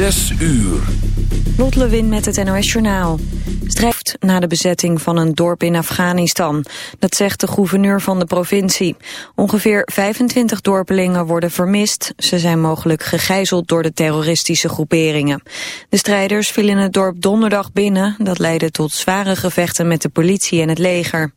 Zes uur. Lot Lewin met het NOS Journaal. Strijft na de bezetting van een dorp in Afghanistan. Dat zegt de gouverneur van de provincie. Ongeveer 25 dorpelingen worden vermist. Ze zijn mogelijk gegijzeld door de terroristische groeperingen. De strijders vielen het dorp donderdag binnen. Dat leidde tot zware gevechten met de politie en het leger.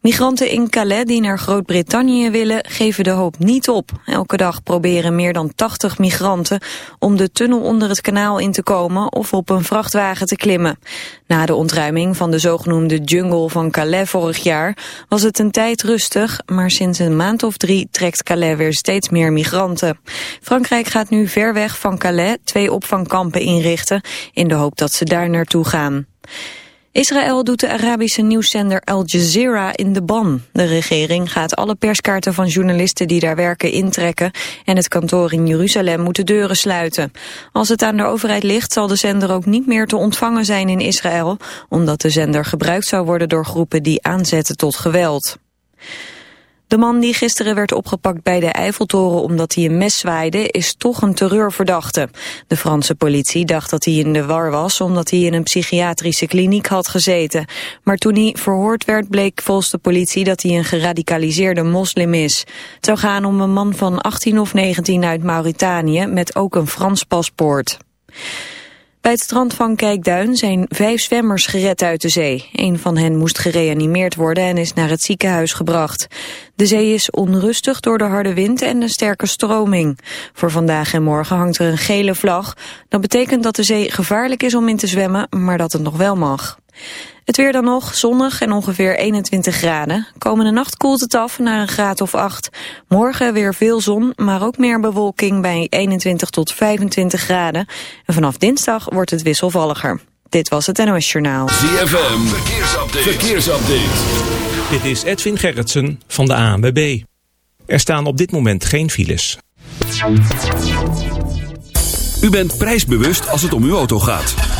Migranten in Calais die naar Groot-Brittannië willen geven de hoop niet op. Elke dag proberen meer dan 80 migranten om de tunnel onder het kanaal in te komen of op een vrachtwagen te klimmen. Na de ontruiming van de zogenoemde jungle van Calais vorig jaar was het een tijd rustig, maar sinds een maand of drie trekt Calais weer steeds meer migranten. Frankrijk gaat nu ver weg van Calais twee opvangkampen inrichten in de hoop dat ze daar naartoe gaan. Israël doet de Arabische nieuwszender Al Jazeera in de ban. De regering gaat alle perskaarten van journalisten die daar werken intrekken en het kantoor in Jeruzalem moet de deuren sluiten. Als het aan de overheid ligt zal de zender ook niet meer te ontvangen zijn in Israël, omdat de zender gebruikt zou worden door groepen die aanzetten tot geweld. De man die gisteren werd opgepakt bij de Eiffeltoren omdat hij een mes zwaaide is toch een terreurverdachte. De Franse politie dacht dat hij in de war was omdat hij in een psychiatrische kliniek had gezeten. Maar toen hij verhoord werd bleek volgens de politie dat hij een geradicaliseerde moslim is. Het zou gaan om een man van 18 of 19 uit Mauritanië met ook een Frans paspoort. Bij het strand van Kijkduin zijn vijf zwemmers gered uit de zee. Een van hen moest gereanimeerd worden en is naar het ziekenhuis gebracht. De zee is onrustig door de harde wind en de sterke stroming. Voor vandaag en morgen hangt er een gele vlag. Dat betekent dat de zee gevaarlijk is om in te zwemmen, maar dat het nog wel mag. Het weer dan nog, zonnig en ongeveer 21 graden. Komende nacht koelt het af naar een graad of 8. Morgen weer veel zon, maar ook meer bewolking bij 21 tot 25 graden. En vanaf dinsdag wordt het wisselvalliger. Dit was het NOS Journaal. ZFM, verkeersupdate. verkeersupdate. Dit is Edwin Gerritsen van de ANWB. Er staan op dit moment geen files. U bent prijsbewust als het om uw auto gaat.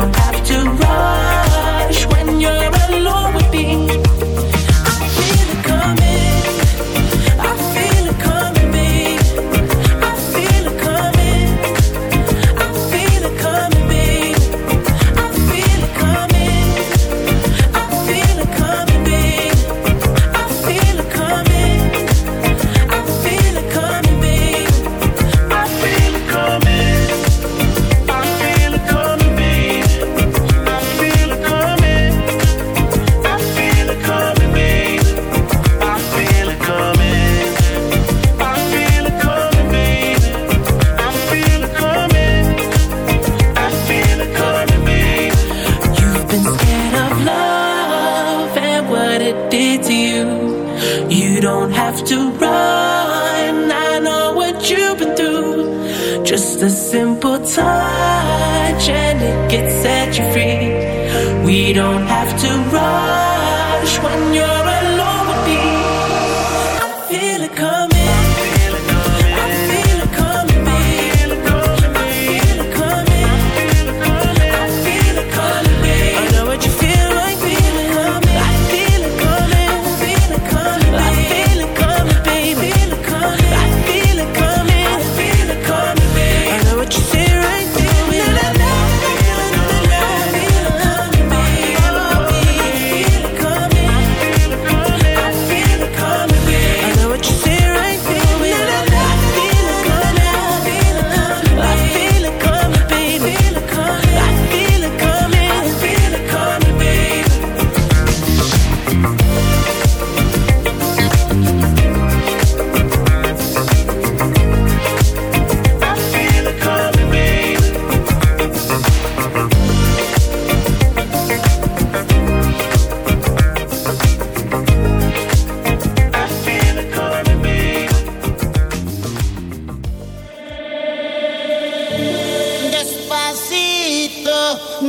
don't have to run.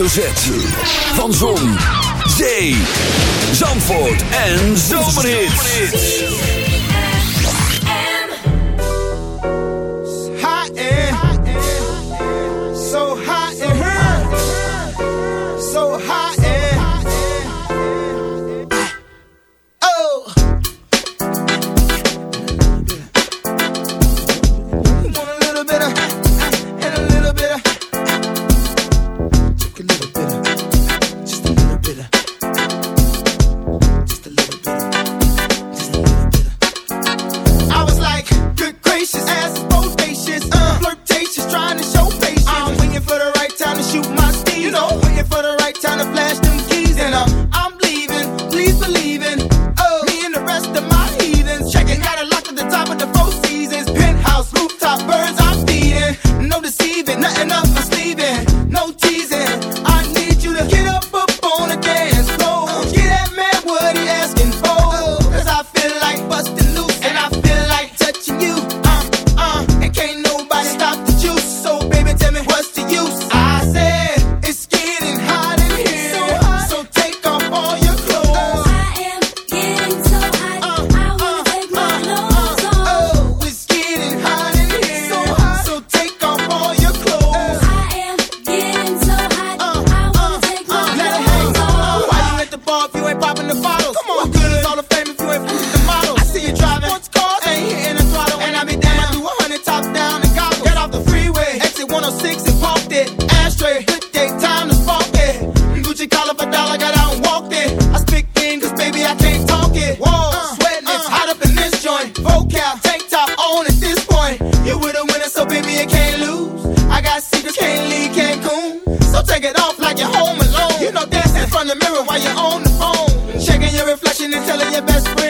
Hoofdletter Z. best friend,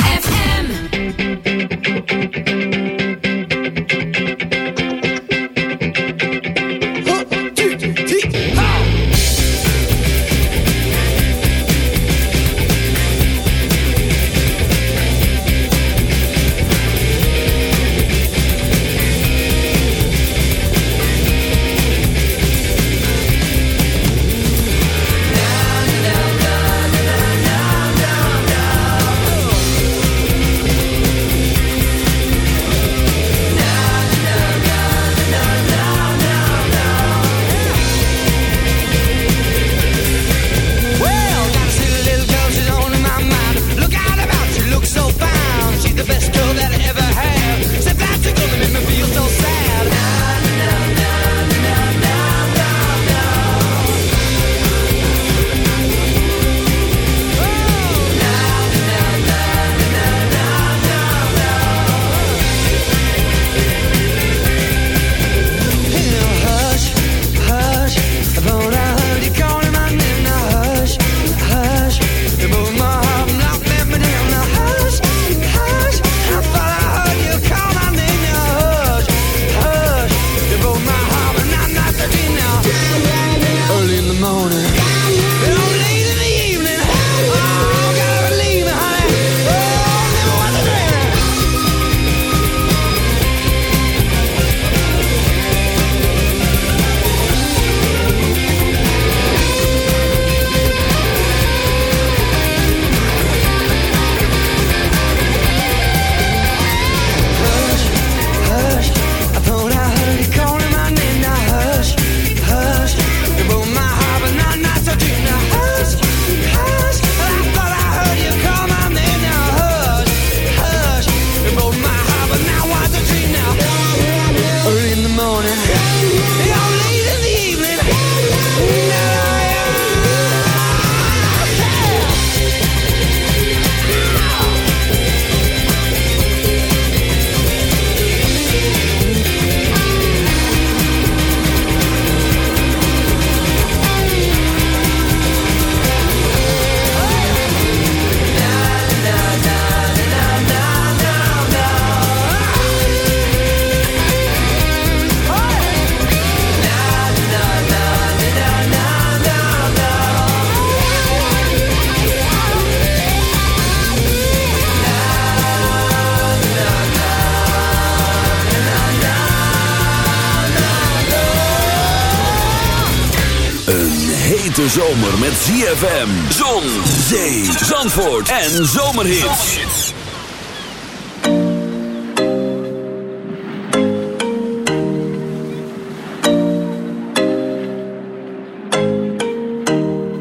ZFM, zon, zee, zandvoort en zomerhits.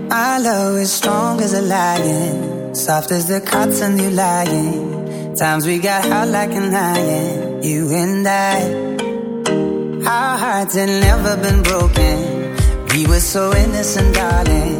My love is strong as a lion, soft as the cotton you lying. Times we got hot like an iron, you and I. Our hearts had never been broken. We were so innocent, darling.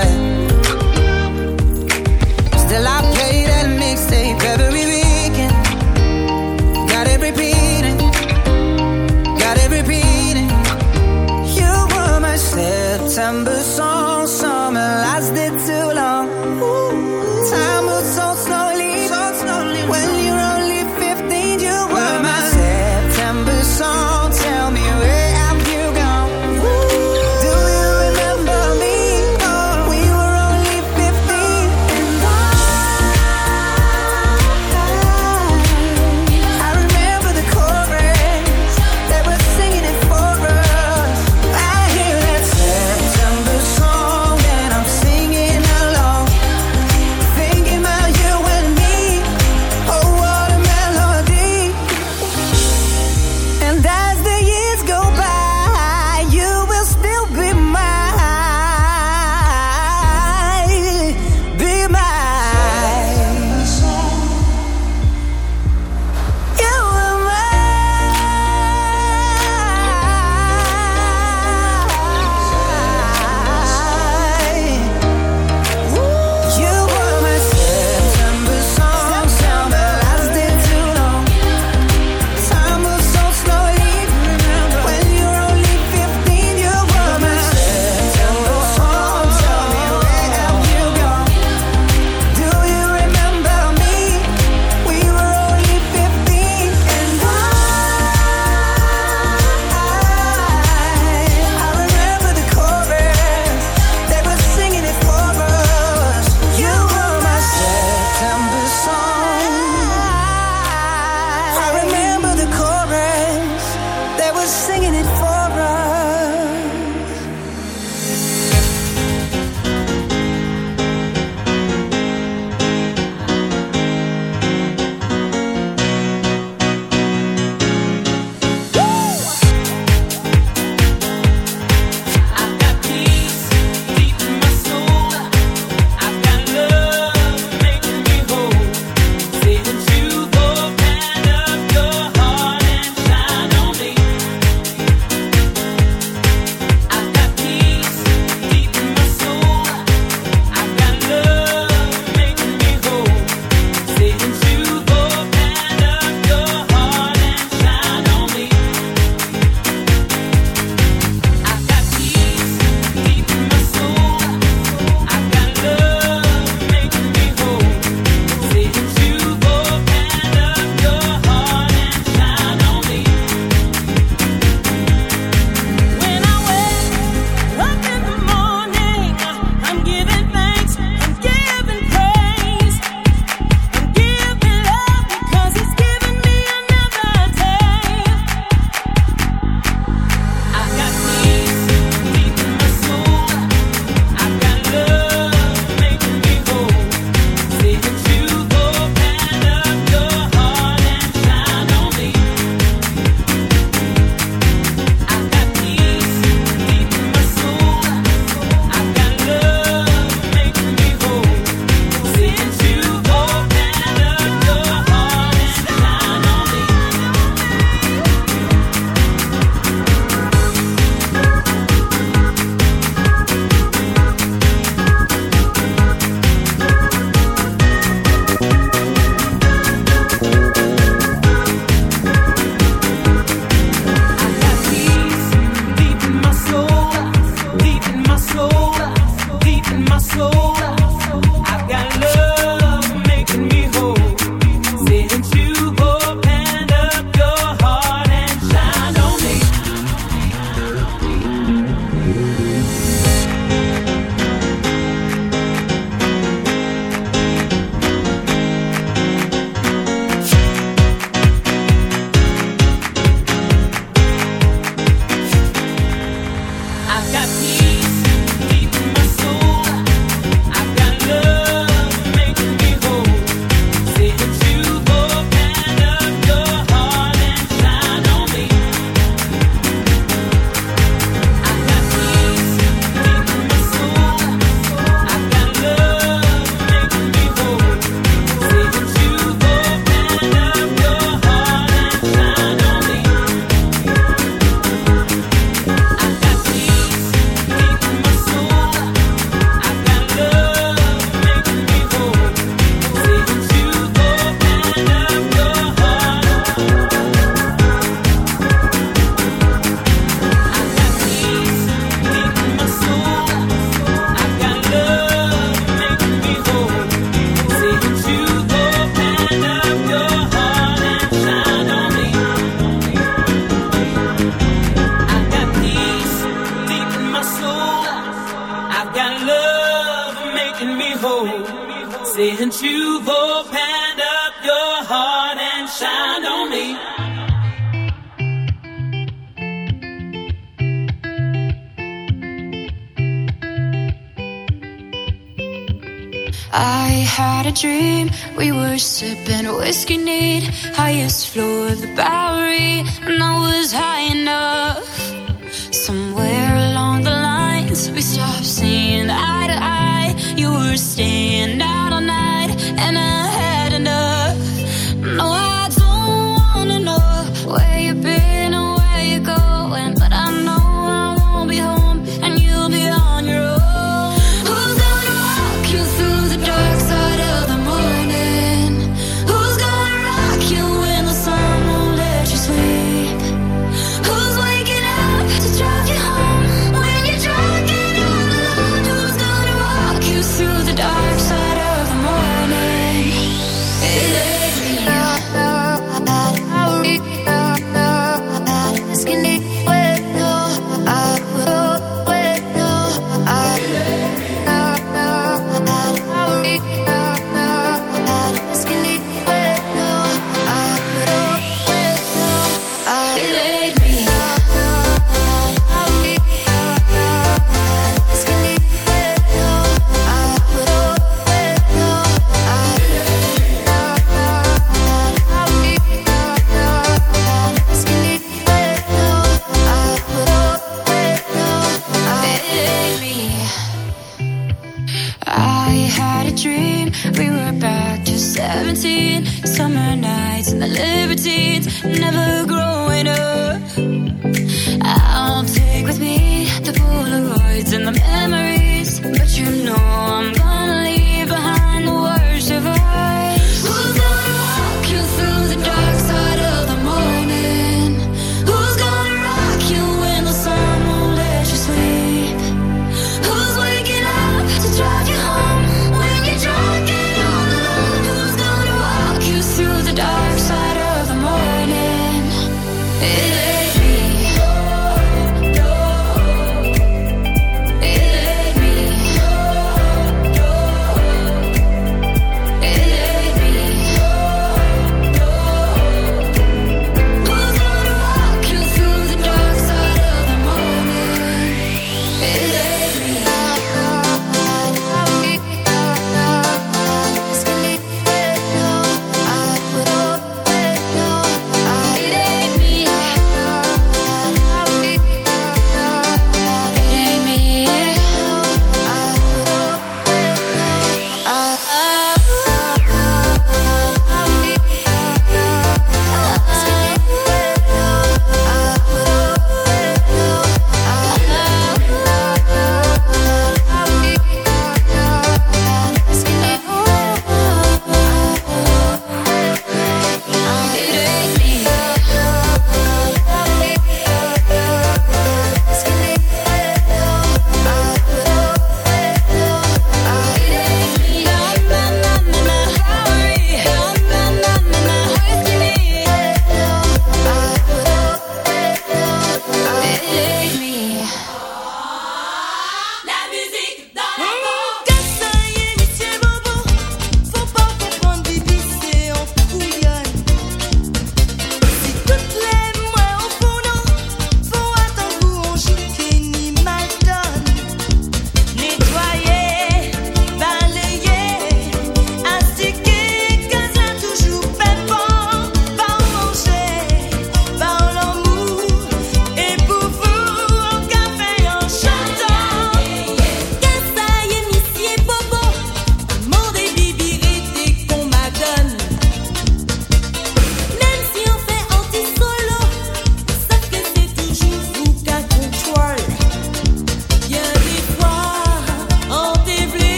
September